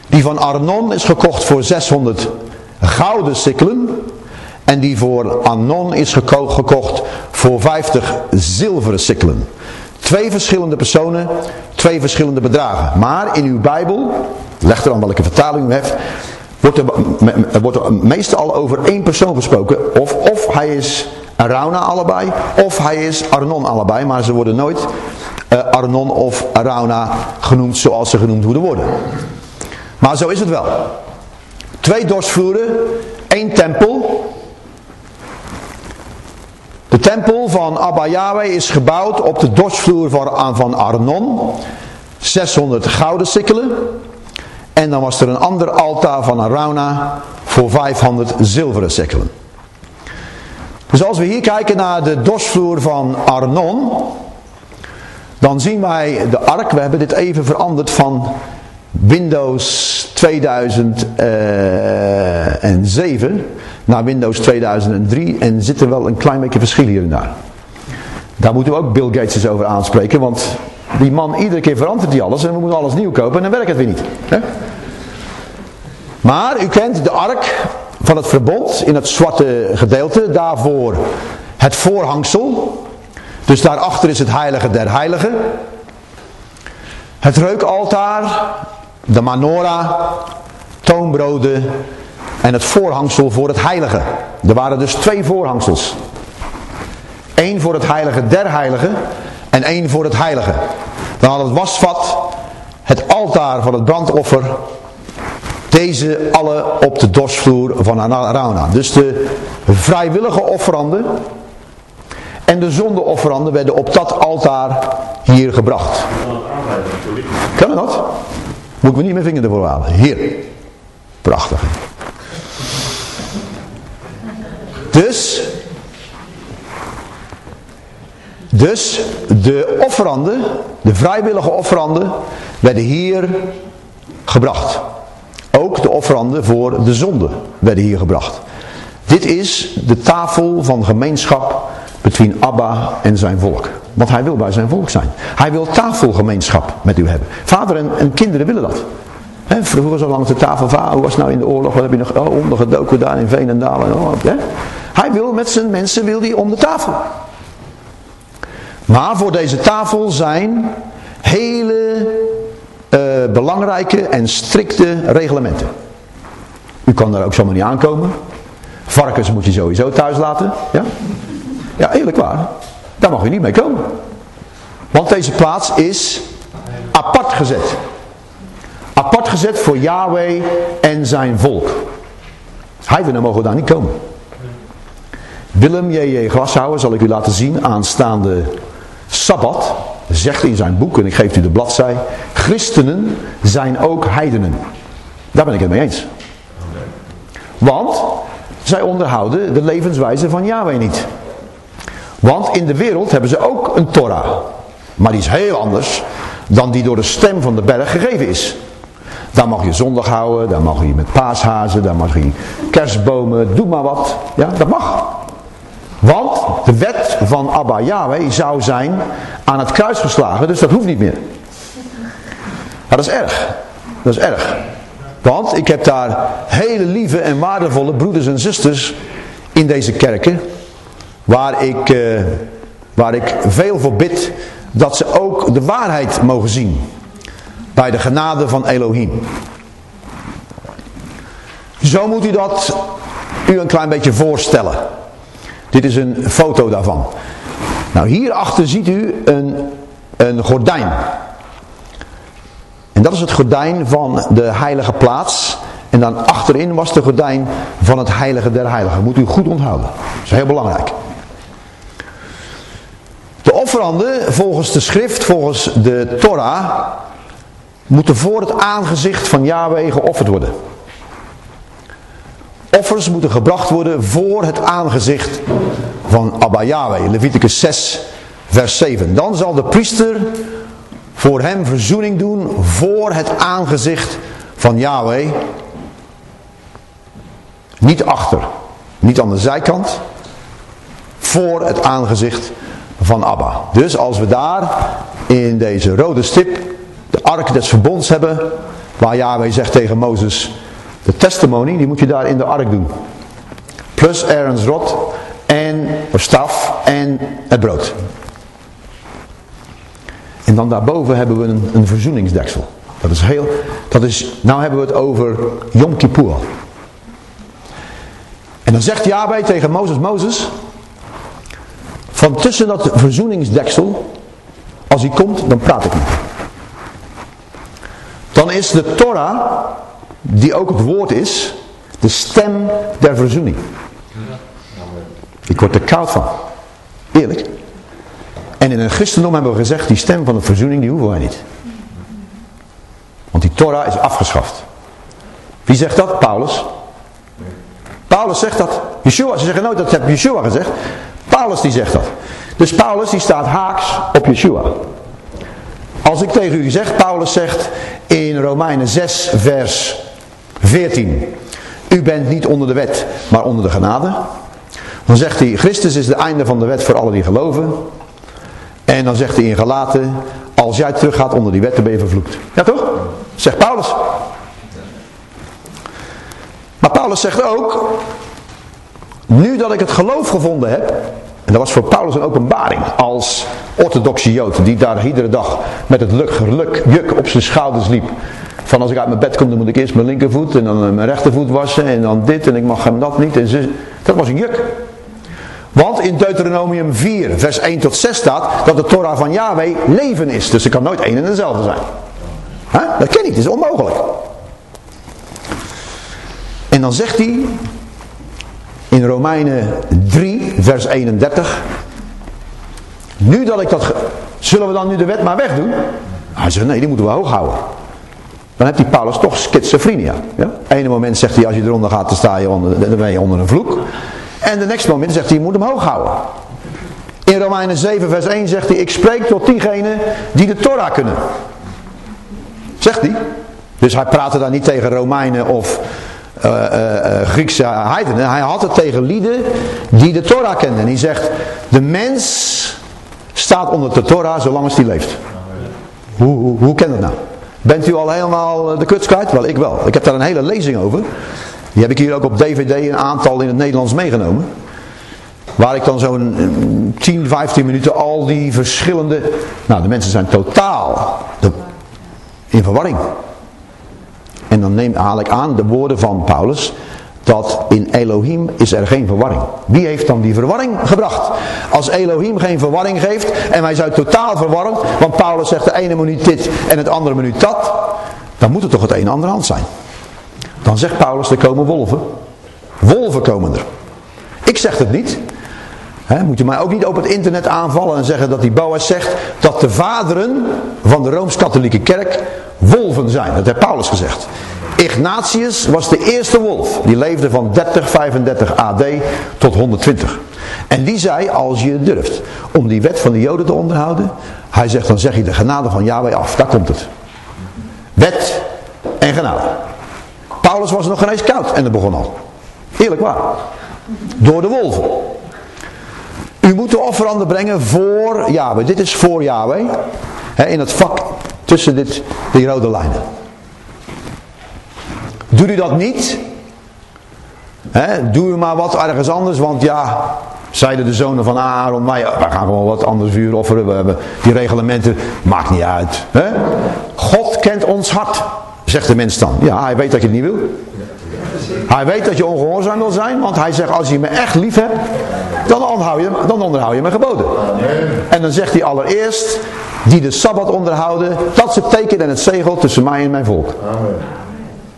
Die van Arnon is gekocht voor 600 gouden sikkelen. En die voor Arnon is gekocht voor 50 zilveren sikkelen. Twee verschillende personen, twee verschillende bedragen. Maar in uw Bijbel, leg er dan welke vertaling u heeft, wordt er, wordt meestal over één persoon gesproken. Of, of hij is Arauna allebei, of hij is Arnon allebei. Maar ze worden nooit uh, Arnon of Arauna genoemd zoals ze genoemd moeten worden. Maar zo is het wel. Twee dorsvloeren, één tempel. De tempel van Abba Yahweh is gebouwd op de dorsvloer van, van Arnon. 600 gouden sikkelen. En dan was er een ander altaar van Arauna voor 500 zilveren sikkelen. Dus als we hier kijken naar de dorsvloer van Arnon, dan zien wij de ark, we hebben dit even veranderd van Windows 2007 eh, naar Windows 2003 en zit er wel een klein beetje verschil hier en daar. Daar moeten we ook Bill Gates eens over aanspreken, want die man iedere keer verandert die alles en we moeten alles nieuw kopen en dan werkt het weer niet. Hè? Maar u kent de ark van het verbond in het zwarte gedeelte. Daarvoor het voorhangsel. Dus daarachter is het heilige der heiligen. Het reukaltaar, de manora, toonbroden en het voorhangsel voor het heilige. Er waren dus twee voorhangsels. Eén voor het heilige der heiligen en één voor het heilige. Dan had het wasvat, het altaar van het brandoffer, deze alle op de dorsvloer van Arauna. Dus de vrijwillige offeranden en de zondeofferanden werden op dat altaar hier gebracht. Kan dat? Moet ik me niet mijn vinger ervoor halen. Hier. Prachtig. Dus, dus de offeranden, de vrijwillige offeranden, werden hier gebracht. Ook de offeranden voor de zonde werden hier gebracht. Dit is de tafel van gemeenschap between Abba en zijn volk. Want hij wil bij zijn volk zijn. Hij wil tafelgemeenschap met u hebben. Vader en, en kinderen willen dat. He, vroeger zo langs de tafel, vader, hoe was nou in de oorlog? Wat heb je nog oh, ondergedoken daar in Veenendaal? Oh, hij wil met zijn mensen wil hij om de tafel. Maar voor deze tafel zijn hele uh, belangrijke en strikte reglementen. U kan daar ook zomaar niet aankomen. Varkens moet je sowieso thuis laten. Ja, ja eerlijk waar. Daar mag u niet mee komen. Want deze plaats is apart gezet. Apart gezet voor Yahweh en zijn volk. Heidenen mogen daar niet komen. Willem J.J. Glashouwer zal ik u laten zien aanstaande Sabbat. Zegt in zijn boek, en ik geef u de bladzij. Christenen zijn ook heidenen. Daar ben ik het mee eens. Want zij onderhouden de levenswijze van Yahweh niet. Want in de wereld hebben ze ook een Torah. Maar die is heel anders dan die door de stem van de berg gegeven is. Daar mag je zondag houden, daar mag je met paashazen, daar mag je kerstbomen, doe maar wat. Ja, dat mag. Want de wet van Abba Yahweh zou zijn aan het kruis geslagen, dus dat hoeft niet meer. Ja, dat is erg. Dat is erg. Want ik heb daar hele lieve en waardevolle broeders en zusters in deze kerken Waar ik, uh, waar ik veel voor bid dat ze ook de waarheid mogen zien. Bij de genade van Elohim. Zo moet u dat u een klein beetje voorstellen. Dit is een foto daarvan. Nou hierachter ziet u een, een gordijn. En dat is het gordijn van de heilige plaats. En dan achterin was de gordijn van het heilige der heiligen. Moet u goed onthouden. Dat is heel belangrijk. De offeranden volgens de schrift, volgens de Torah, moeten voor het aangezicht van Yahweh geofferd worden. Offers moeten gebracht worden voor het aangezicht van Abba Yahweh. Leviticus 6 vers 7. Dan zal de priester voor hem verzoening doen voor het aangezicht van Yahweh. Niet achter, niet aan de zijkant, voor het aangezicht van Abba. Dus als we daar in deze rode stip de ark des verbonds hebben, waar Yahweh zegt tegen Mozes, de testimony, die moet je daar in de ark doen. Plus Aaron's rot en staf en het brood. En dan daarboven hebben we een, een verzoeningsdeksel. Dat is heel, dat is, nou hebben we het over Yom Kippur. En dan zegt Yahweh tegen Mozes, Mozes, van tussen dat verzoeningsdeksel, als hij komt, dan praat ik niet. Dan is de Torah, die ook het woord is, de stem der verzoening. Ik word er koud van. Eerlijk. En in het christendom hebben we gezegd, die stem van de verzoening, die hoeven wij niet. Want die Torah is afgeschaft. Wie zegt dat? Paulus. Paulus zegt dat. Yeshua, ze zeggen nooit dat heb Yeshua gezegd. Paulus die zegt dat. Dus Paulus die staat haaks op Yeshua. Als ik tegen u zeg, Paulus zegt in Romeinen 6 vers 14. U bent niet onder de wet, maar onder de genade. Dan zegt hij, Christus is het einde van de wet voor alle die geloven. En dan zegt hij in Galaten, als jij teruggaat onder die wet, dan ben je vervloekt. Ja toch? Zegt Paulus. Paulus zegt ook, nu dat ik het geloof gevonden heb, en dat was voor Paulus een openbaring als orthodoxe jood, die daar iedere dag met het luk, geluk, juk op zijn schouders liep. Van als ik uit mijn bed kom, dan moet ik eerst mijn linkervoet en dan mijn rechtervoet wassen en dan dit en ik mag hem dat niet. En ze, dat was een juk. Want in Deuteronomium 4, vers 1 tot 6 staat dat de Torah van Yahweh leven is. Dus het kan nooit één en dezelfde zijn. Dat ken ik, dat is onmogelijk. En dan zegt hij in Romeinen 3, vers 31. Nu dat ik dat... Zullen we dan nu de wet maar wegdoen? Hij zegt, nee, die moeten we hoog houden. Dan heeft die Paulus toch schizofrenia. Ja? Ene moment zegt hij, als je eronder gaat, dan, sta je onder, dan ben je onder een vloek. En de next moment zegt hij, je moet hem hoog houden. In Romeinen 7 vers 1 zegt hij, ik spreek tot diegenen die de Torah kunnen. Zegt hij. Dus hij praatte daar niet tegen Romeinen of uh, uh, Griekse heidenen. Hij had het tegen lieden die de Torah kenden. En hij zegt, de mens staat onder de Torah zolang als die leeft. Hoe, hoe, hoe ken dat nou? Bent u al helemaal de kuts kwijt? Wel, ik wel. Ik heb daar een hele lezing over. Die heb ik hier ook op dvd een aantal in het Nederlands meegenomen. Waar ik dan zo'n 10, 15 minuten al die verschillende... Nou, de mensen zijn totaal in verwarring. En dan neem, haal ik aan de woorden van Paulus dat in Elohim is er geen verwarring. Wie heeft dan die verwarring gebracht? Als Elohim geen verwarring geeft en wij zijn totaal verwarrend, want Paulus zegt de ene minuut dit en het andere minuut dat, dan moet het toch het een andere hand zijn. Dan zegt Paulus, er komen wolven. Wolven komen er. Ik zeg het niet. Moet je mij ook niet op het internet aanvallen en zeggen dat die Boas zegt dat de vaderen van de Rooms-Katholieke Kerk wolven zijn. Dat heeft Paulus gezegd. Ignatius was de eerste wolf. Die leefde van 30, 35 AD tot 120. En die zei, als je durft om die wet van de Joden te onderhouden. Hij zegt, dan zeg je de genade van Yahweh af. Daar komt het. Wet en genade. Paulus was nog geen eens koud en dat begon al. Eerlijk waar. Door de wolven. U moet de offeranden brengen voor Yahweh. Dit is voor Yahweh. in het vak tussen dit, die rode lijnen. Doe u dat niet? Doe u maar wat ergens anders, want ja, zeiden de zonen van Aaron, wij, wij gaan gewoon wat anders vuur offeren, we hebben die reglementen, maakt niet uit. God kent ons hart, zegt de mens dan. Ja, hij weet dat je het niet wil. Hij weet dat je ongehoorzaam wil zijn, want hij zegt als je me echt lief hebt, dan onderhoud je, dan onderhoud je mijn geboden. En dan zegt hij allereerst, die de Sabbat onderhouden, dat is het teken en het zegel tussen mij en mijn volk.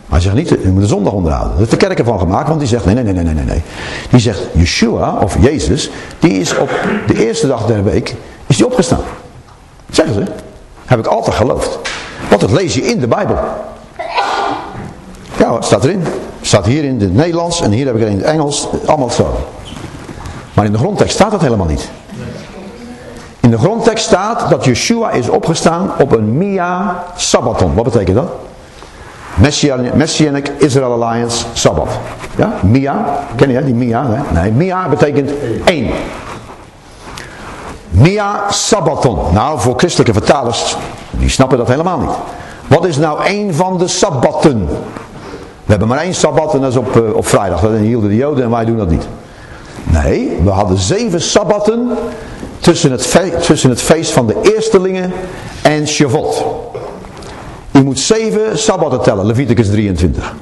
Maar hij zegt niet, je moet de zondag onderhouden. Dat is de kerk ervan gemaakt, want die zegt, nee, nee, nee, nee, nee, nee. Die zegt, Yeshua, of Jezus, die is op de eerste dag der week, is die opgestaan. Zeggen ze. Heb ik altijd geloofd. Want dat lees je in de Bijbel. Ja, staat erin. Staat hier in het Nederlands en hier heb ik er in het Engels. Allemaal zo. Maar in de grondtekst staat dat helemaal niet. In de grondtekst staat dat Yeshua is opgestaan op een Mia Sabbaton. Wat betekent dat? Messianic, Israel Alliance Sabbat. Ja, Mia. Ken je die Mia? Hè? Nee, Mia betekent één. Mia Sabbaton. Nou, voor christelijke vertalers, die snappen dat helemaal niet. Wat is nou één van de Sabbatten? We hebben maar één Sabbat en dat is op, uh, op vrijdag. Dat hielden de Joden en wij doen dat niet. Nee, we hadden zeven Sabbatten tussen het, tussen het feest van de eerstelingen en Shavuot. Je moet zeven Sabbatten tellen, Leviticus 23.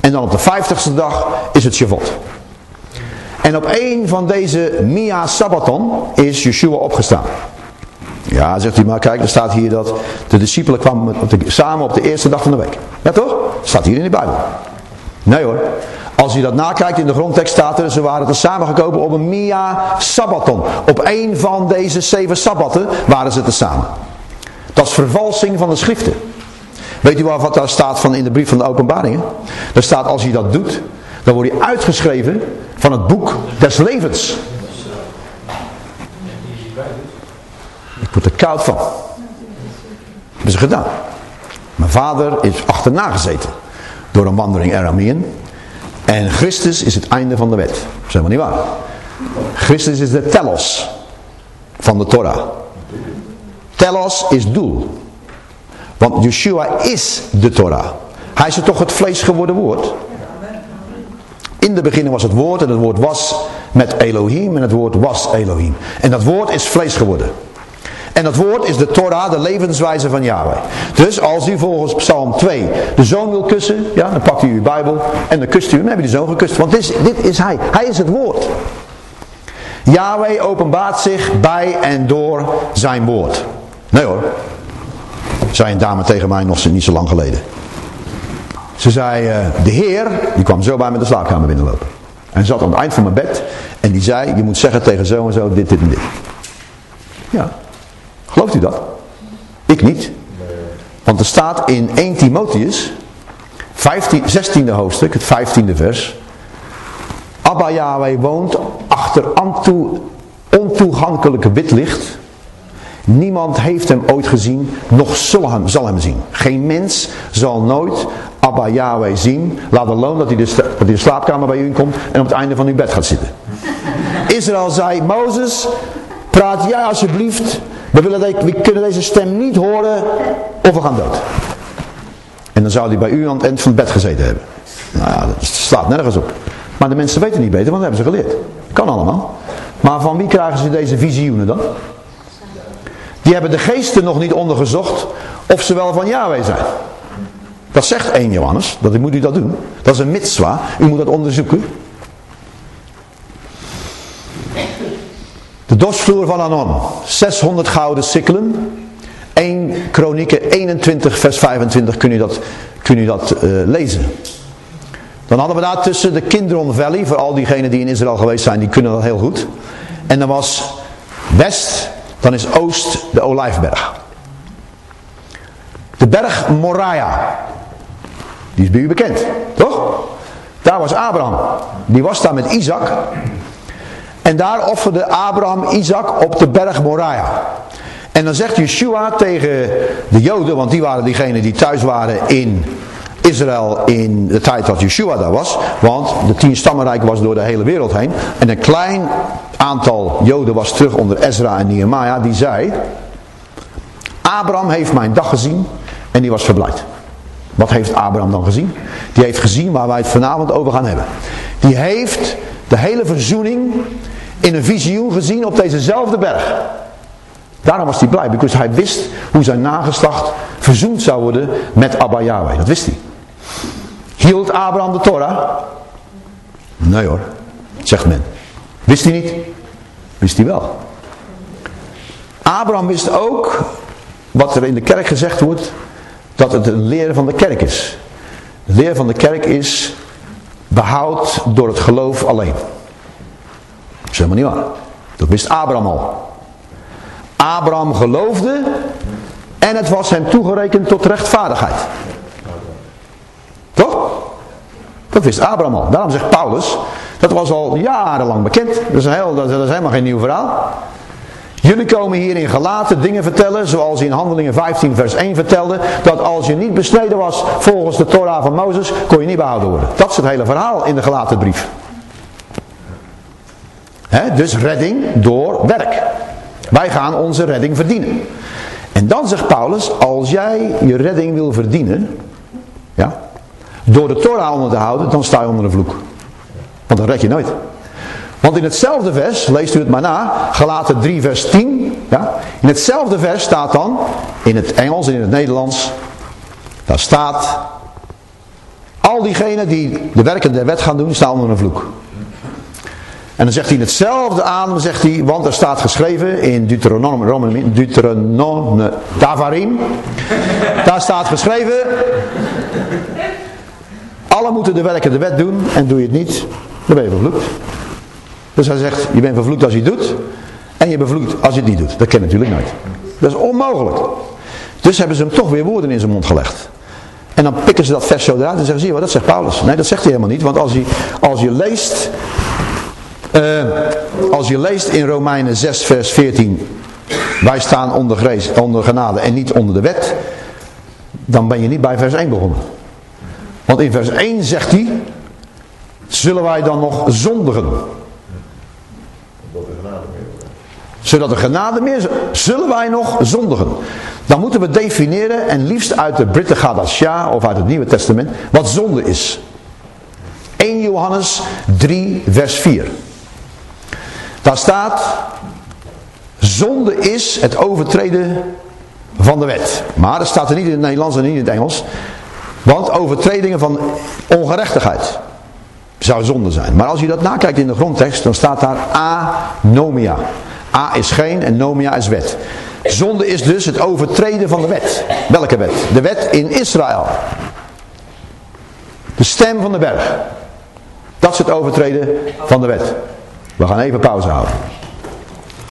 En dan op de vijftigste dag is het Shavuot. En op een van deze Mia Sabbaton is Yeshua opgestaan. Ja, zegt hij maar, kijk, er staat hier dat de discipelen kwamen samen op de eerste dag van de week. Ja toch? Staat hier in de Bijbel. Nee hoor. Als je dat nakijkt in de grondtekst staat er, ze waren er samengekomen op een Mia Sabbaton. Op een van deze zeven Sabbatten waren ze te samen. Dat is vervalsing van de schriften. Weet u wat daar staat van in de brief van de openbaringen? Daar staat als je dat doet, dan word je uitgeschreven van het boek des levens. Ik word er koud van. Dat hebben ze gedaan. Mijn vader is achterna gezeten door een wandeling Aramean. En Christus is het einde van de wet. Dat is helemaal niet waar. Christus is de telos van de Torah. Telos is doel. Want Yeshua is de Torah. Hij is toch het vlees geworden woord. In de beginning was het woord en het woord was met Elohim en het woord was Elohim. En dat woord is vlees geworden. En dat woord is de Torah, de levenswijze van Yahweh. Dus als u volgens Psalm 2 de zoon wil kussen, ja, dan pakt u uw Bijbel en dan kust u hem. Dan heb je de zoon gekust. Want dit is, dit is hij. Hij is het woord. Yahweh openbaart zich bij en door zijn woord. Nee hoor. Zei een dame tegen mij nog niet zo lang geleden. Ze zei, uh, de heer, die kwam zo bij me de slaapkamer binnenlopen. En zat aan het eind van mijn bed. En die zei, je moet zeggen tegen zo en zo dit, dit en dit. Ja. Gelooft u dat? Ik niet. Want er staat in 1 Timotheus, 15, 16e hoofdstuk, het 15e vers. Abba Yahweh woont achter ontoegankelijke wit licht. Niemand heeft hem ooit gezien, nog zal hem, zal hem zien. Geen mens zal nooit Abba Yahweh zien. Laat alone dat hij, de, dat hij de slaapkamer bij u komt en op het einde van uw bed gaat zitten. Israël zei, Mozes, praat jij alsjeblieft. We, kunnen deze stem niet horen of we gaan dood. En dan zou hij bij u aan het eind van het bed gezeten hebben. Nou ja, dat slaat nergens op. Maar de mensen weten niet beter, want dat hebben ze geleerd. Kan allemaal. Maar van wie krijgen ze deze visioenen dan? Die hebben de geesten nog niet ondergezocht of ze wel van Yahweh zijn. Dat zegt 1 Johannes, dat moet u dat doen. Dat is een mitzwa, u moet dat onderzoeken. De dosvloer van Anon, 600 gouden sikkelen. 1 Kronieken 21 vers 25 kun je dat, kun dat uh, lezen. Dan hadden we daar tussen de Kindron Valley, voor al diegenen die in Israël geweest zijn, die kunnen dat heel goed. En dan was west, dan is oost de Olijfberg. De berg Moriah, die is bij u bekend, toch? Daar was Abraham, die was daar met Isaac. En daar offerde Abraham Isaac op de berg Moriah. En dan zegt Yeshua tegen de Joden, want die waren diegenen die thuis waren in Israël in de tijd dat Yeshua daar was. Want de tien stammenrijk was door de hele wereld heen. En een klein aantal Joden was terug onder Ezra en Nehemiah. Die zei, Abraham heeft mijn dag gezien en die was verblijd. Wat heeft Abraham dan gezien? Die heeft gezien waar wij het vanavond over gaan hebben. Die heeft de hele verzoening in een visioen gezien op dezezelfde berg. Daarom was hij blij, want hij wist hoe zijn nageslacht verzoend zou worden met Abba Yahweh. Dat wist hij. Hield Abraham de Torah? Nee hoor, zegt men. Wist hij niet? Wist hij wel. Abraham wist ook, wat er in de kerk gezegd wordt, dat het een leer van de kerk is. Leer van de kerk is behoud door het geloof alleen. Is helemaal niet waar. Dat wist Abraham al. Abraham geloofde en het was hem toegerekend tot rechtvaardigheid. Toch? Dat wist Abraham al. Daarom zegt Paulus, dat was al jarenlang bekend. Dat is, dat is helemaal geen nieuw verhaal. Jullie komen hier in gelaten dingen vertellen, zoals in Handelingen 15 vers 1 vertelde, dat als je niet besneden was volgens de Torah van Mozes, kon je niet behouden worden. Dat is het hele verhaal in de gelaten brief. Dus redding door werk. Wij gaan onze redding verdienen. En dan zegt Paulus, als jij je redding wil verdienen, ja, door de Torah onder te houden, dan sta je onder de vloek. Want dan red je nooit. Want in hetzelfde vers, leest u het maar na, gelaten 3 vers 10, ja, in hetzelfde vers staat dan, in het Engels en in het Nederlands, daar staat, al diegenen die de werken der wet gaan doen, staan onder een vloek. En dan zegt hij hetzelfde aan, zegt hij, want er staat geschreven in Deuteronomy, Deuteronomy, Davarim, daar staat geschreven, alle moeten de werken de wet doen en doe je het niet, dan ben je vervloekt. Dus hij zegt, je bent vervloekt als je het doet en je bent vervloekt als je het niet doet. Dat ken natuurlijk nooit. Dat is onmogelijk. Dus hebben ze hem toch weer woorden in zijn mond gelegd. En dan pikken ze dat vers zo eruit en zeggen, zie je wat, dat zegt Paulus. Nee, dat zegt hij helemaal niet, want als je, als je leest uh, als je leest in Romeinen 6 vers 14, wij staan onder, genade en niet onder de wet, dan ben je niet bij vers 1 begonnen. Want in vers 1 zegt hij, zullen wij dan nog zondigen? Zodat er genade meer is. Zullen wij nog zondigen? Dan moeten we definiëren, en liefst uit de Britten Gadasha of uit het Nieuwe Testament, wat zonde is. 1 Johannes 3 vers 4. Daar staat, zonde is het overtreden van de wet. Maar dat staat er niet in het Nederlands en niet in het Engels. Want overtredingen van ongerechtigheid zou zonde zijn. Maar als je dat nakijkt in de grondtekst, dan staat daar anomia. A is geen en nomia is wet. Zonde is dus het overtreden van de wet. Welke wet? De wet in Israël. De stem van de berg. Dat is het overtreden van de wet. We gaan even pauze houden.